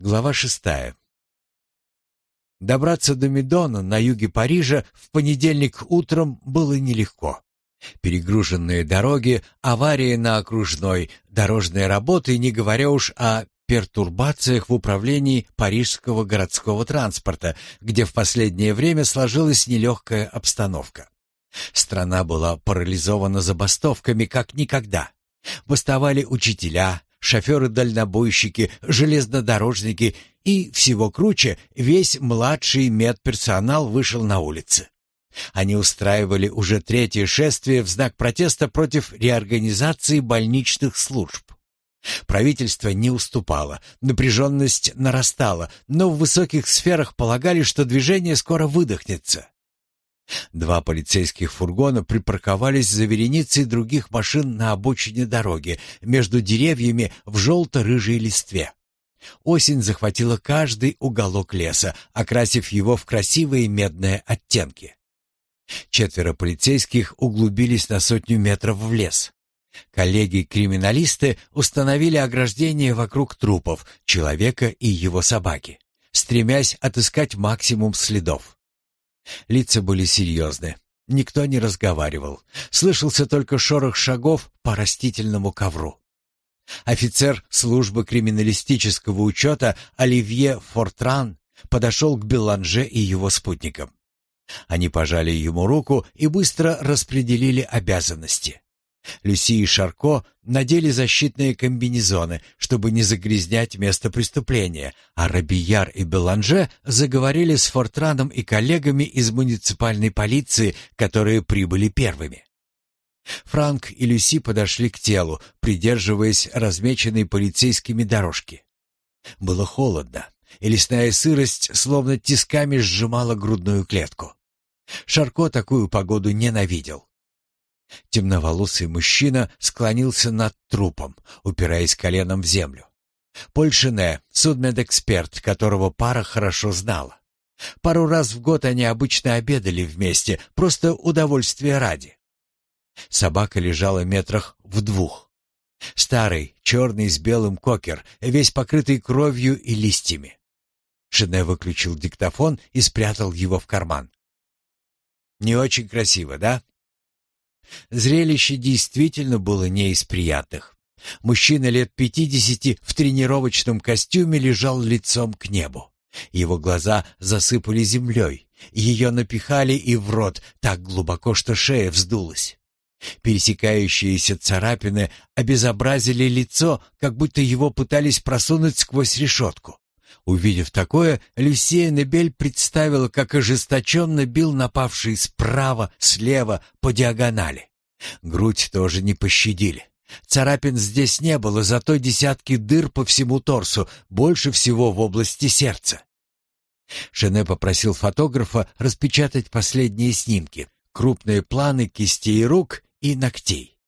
Глава шестая. Добраться до Медона на юге Парижа в понедельник утром было нелегко. Перегруженные дороги, аварии на окружной, дорожные работы, не говоря уж о пертурбациях в управлении парижского городского транспорта, где в последнее время сложилась нелегкая обстановка. Страна была парализована забастовками как никогда. Бастовали учителя, шоферы-дальнобойщики, железнодорожники и, всего круче, весь младший медперсонал вышел на улицы. Они устраивали уже третье шествие в знак протеста против реорганизации больничных служб. Правительство не уступало, напряженность нарастала, но в высоких сферах полагали, что движение скоро выдохнется. Два полицейских фургона припарковались за вереницей других машин на обочине дороги, между деревьями в желто-рыжей листве. Осень захватила каждый уголок леса, окрасив его в красивые медные оттенки. Четверо полицейских углубились на сотню метров в лес. Коллеги-криминалисты установили ограждение вокруг трупов, человека и его собаки, стремясь отыскать максимум следов. Лица были серьезны. Никто не разговаривал. Слышался только шорох шагов по растительному ковру. Офицер службы криминалистического учета Оливье Фортран подошел к Беланже и его спутникам. Они пожали ему руку и быстро распределили обязанности. Люси и Шарко надели защитные комбинезоны, чтобы не загрязнять место преступления, а Робияр и Беланже заговорили с Фортраном и коллегами из муниципальной полиции, которые прибыли первыми. Франк и Люси подошли к телу, придерживаясь размеченной полицейскими дорожки. Было холодно, и лесная сырость словно тисками сжимала грудную клетку. Шарко такую погоду ненавидел. Темноволосый мужчина склонился над трупом, упираясь коленом в землю. Поль Шине, судмедэксперт, которого пара хорошо знала. Пару раз в год они обычно обедали вместе, просто удовольствия ради. Собака лежала метрах в двух. Старый, черный с белым кокер, весь покрытый кровью и листьями. Шине выключил диктофон и спрятал его в карман. «Не очень красиво, да?» Зрелище действительно было не из приятных. Мужчина лет пятидесяти в тренировочном костюме лежал лицом к небу. Его глаза засыпали землей, ее напихали и в рот так глубоко, что шея вздулась. Пересекающиеся царапины обезобразили лицо, как будто его пытались просунуть сквозь решетку. Увидев такое, Люсия Небель представила, как ожесточенно бил напавший справа, слева, по диагонали. Грудь тоже не пощадили. Царапин здесь не было, зато десятки дыр по всему торсу, больше всего в области сердца. Шене попросил фотографа распечатать последние снимки, крупные планы кистей рук и ногтей.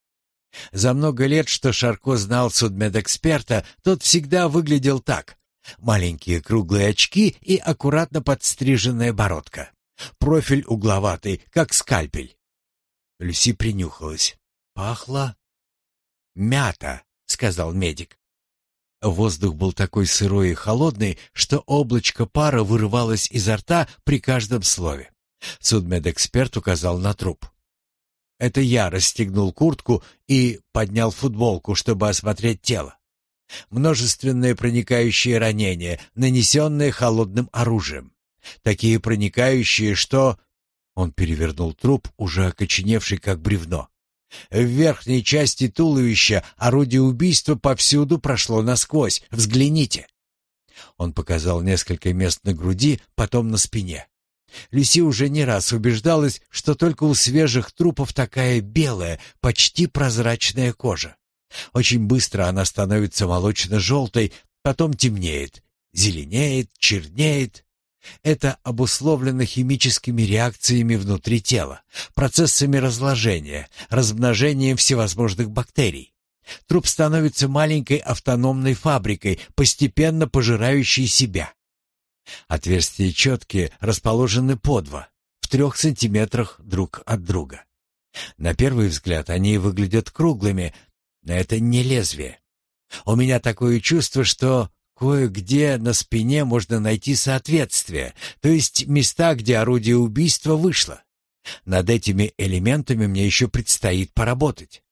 За много лет, что Шарко знал судмедэксперта, тот всегда выглядел так, Маленькие круглые очки и аккуратно подстриженная бородка. Профиль угловатый, как скальпель. Люси принюхалась. Пахло мята, сказал медик. Воздух был такой сырой и холодный, что облачко пара вырывалось изо рта при каждом слове. Судмедэксперт указал на труп. Это я расстегнул куртку и поднял футболку, чтобы осмотреть тело. Множественные проникающие ранения, нанесенные холодным оружием. Такие проникающие, что... Он перевернул труп, уже окоченевший как бревно. В верхней части туловища орудие убийства повсюду прошло насквозь. Взгляните. Он показал несколько мест на груди, потом на спине. Люси уже не раз убеждалась, что только у свежих трупов такая белая, почти прозрачная кожа. Очень быстро она становится молочно-желтой, потом темнеет, зеленеет, чернеет. Это обусловлено химическими реакциями внутри тела, процессами разложения, размножением всевозможных бактерий. Труп становится маленькой автономной фабрикой, постепенно пожирающей себя. Отверстия четкие, расположены по два, в трех сантиметрах друг от друга. На первый взгляд они выглядят круглыми, это не лезвие. У меня такое чувство, что кое-где на спине можно найти соответствие, то есть места, где орудие убийства вышло. Над этими элементами мне еще предстоит поработать.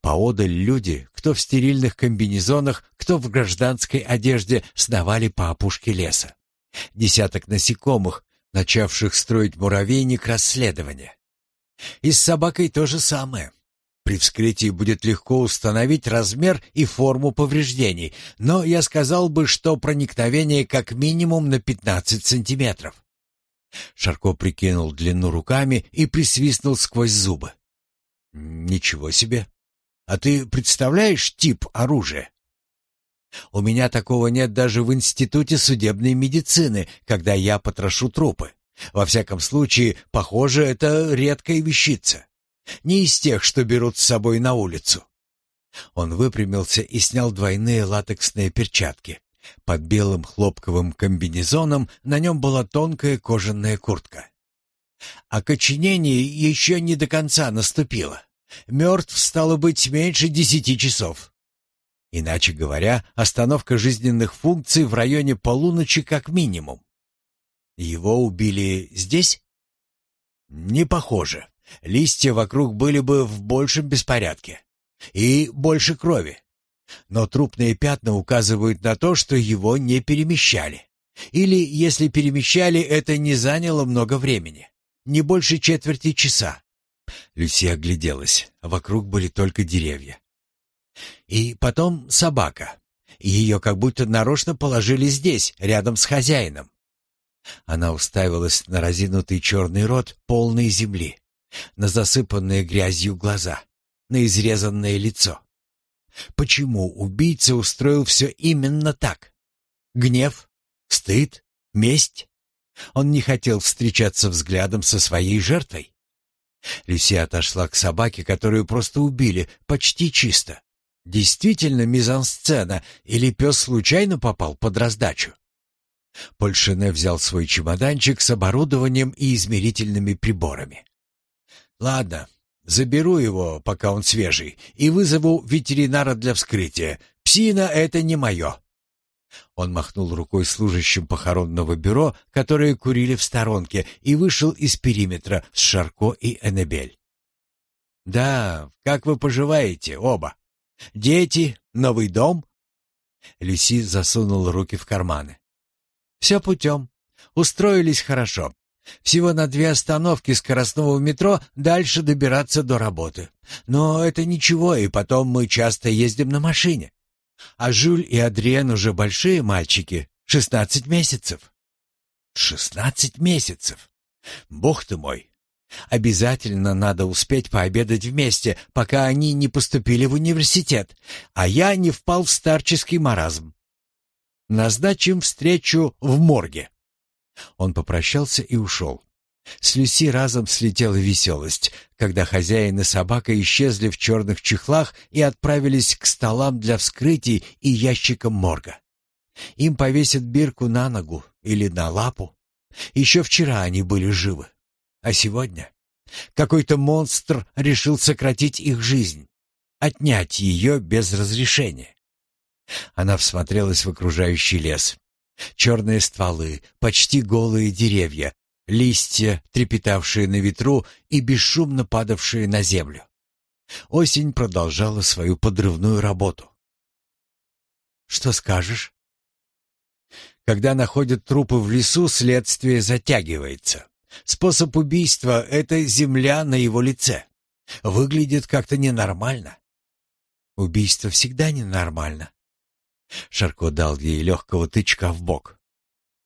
Поодаль люди, кто в стерильных комбинезонах, кто в гражданской одежде, сновали по опушке леса. Десяток насекомых, начавших строить муравейник расследования. И с собакой то же самое. При вскрытии будет легко установить размер и форму повреждений, но я сказал бы, что проникновение как минимум на 15 сантиметров. Шарко прикинул длину руками и присвистнул сквозь зубы. «Ничего себе! А ты представляешь тип оружия?» «У меня такого нет даже в Институте судебной медицины, когда я потрошу трупы. Во всяком случае, похоже, это редкая вещица. Не из тех, что берут с собой на улицу». Он выпрямился и снял двойные латексные перчатки. Под белым хлопковым комбинезоном на нем была тонкая кожаная куртка. Окоченение еще не до конца наступило. Мертв стало быть меньше десяти часов. Иначе говоря, остановка жизненных функций в районе полуночи как минимум. Его убили здесь? Не похоже. Листья вокруг были бы в большем беспорядке. И больше крови. Но трупные пятна указывают на то, что его не перемещали. Или, если перемещали, это не заняло много времени. Не больше четверти часа. Люси огляделась. Вокруг были только деревья. И потом собака. Ее как будто нарочно положили здесь, рядом с хозяином. Она уставилась на разинутый черный рот, полный земли, на засыпанные грязью глаза, на изрезанное лицо. Почему убийца устроил все именно так? Гнев? Стыд? Месть? Он не хотел встречаться взглядом со своей жертвой. Люси отошла к собаке, которую просто убили, почти чисто. Действительно мизансцена или пес случайно попал под раздачу? Польшине взял свой чемоданчик с оборудованием и измерительными приборами. «Ладно, Заберу его, пока он свежий, и вызову ветеринара для вскрытия. Псина — это не мое». Он махнул рукой служащим похоронного бюро, которые курили в сторонке, и вышел из периметра с Шарко и Эннебель. «Да, как вы поживаете, оба? Дети? Новый дом?» Люси засунул руки в карманы. «Все путем. Устроились хорошо. Всего на две остановки скоростного метро дальше добираться до работы. Но это ничего, и потом мы часто ездим на машине. А Жюль и Адриен уже большие мальчики, шестнадцать месяцев. Шестнадцать месяцев. Бог ты мой. Обязательно надо успеть пообедать вместе, пока они не поступили в университет, а я не впал в старческий маразм. Назначим встречу в морге. Он попрощался и ушел. С Люси разом слетела веселость, когда хозяин и собака исчезли в черных чехлах и отправились к столам для вскрытий и ящикам морга. Им повесят бирку на ногу или на лапу. Еще вчера они были живы. А сегодня? Какой-то монстр решил сократить их жизнь, отнять ее без разрешения. Она всмотрелась в окружающий лес. Черные стволы, почти голые деревья, листья, трепетавшие на ветру и бесшумно падавшие на землю. Осень продолжала свою подрывную работу. «Что скажешь?» Когда находят трупы в лесу, следствие затягивается. Способ убийства — это земля на его лице. Выглядит как-то ненормально. Убийство всегда ненормально. Шарко дал ей легкого тычка в бок.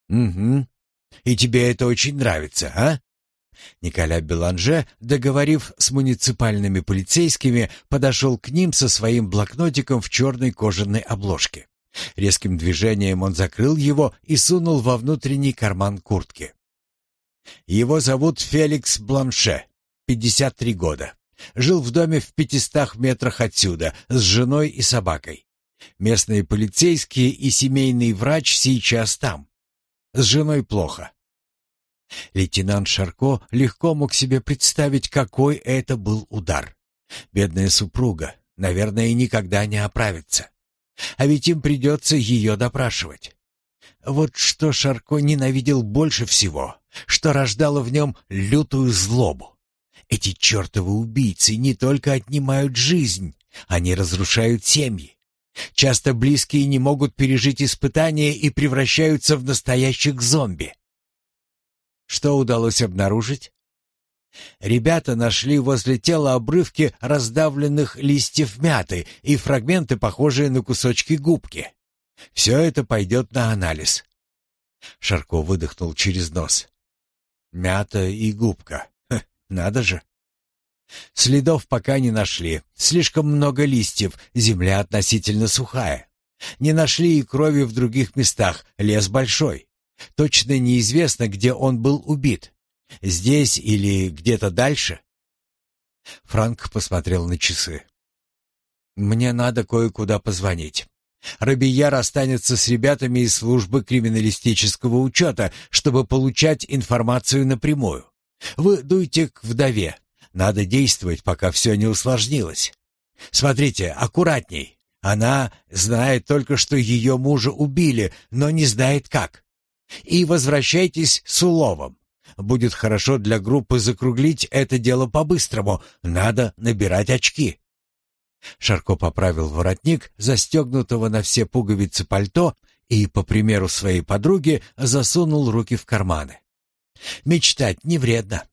«Угу. И тебе это очень нравится, а?» Николя Беланже, договорив с муниципальными полицейскими, подошел к ним со своим блокнотиком в черной кожаной обложке. Резким движением он закрыл его и сунул во внутренний карман куртки. Его зовут Феликс Бланше, 53 года. Жил в доме в пятистах метрах отсюда, с женой и собакой. Местные полицейские и семейный врач сейчас там. С женой плохо. Лейтенант Шарко легко мог себе представить, какой это был удар. Бедная супруга, наверное, никогда не оправится. А ведь им придется ее допрашивать. Вот что Шарко ненавидел больше всего, что рождало в нем лютую злобу. Эти чертовы убийцы не только отнимают жизнь, они разрушают семьи. Часто близкие не могут пережить испытания и превращаются в настоящих зомби. Что удалось обнаружить? Ребята нашли возле тела обрывки раздавленных листьев мяты и фрагменты, похожие на кусочки губки. Все это пойдет на анализ. Шарко выдохнул через нос. Мята и губка. Ха, надо же. Следов пока не нашли. Слишком много листьев, земля относительно сухая. Не нашли и крови в других местах, лес большой. Точно неизвестно, где он был убит. Здесь или где-то дальше? Франк посмотрел на часы. Мне надо кое-куда позвонить. Робияр останется с ребятами из службы криминалистического учета, чтобы получать информацию напрямую. Вы дуйте к вдове. Надо действовать, пока все не усложнилось. Смотрите, аккуратней. Она знает только, что ее мужа убили, но не знает как. И возвращайтесь с уловом. Будет хорошо для группы закруглить это дело по-быстрому. Надо набирать очки. Шарко поправил воротник, застегнутого на все пуговицы пальто, и, по примеру своей подруги, засунул руки в карманы. Мечтать не вредно.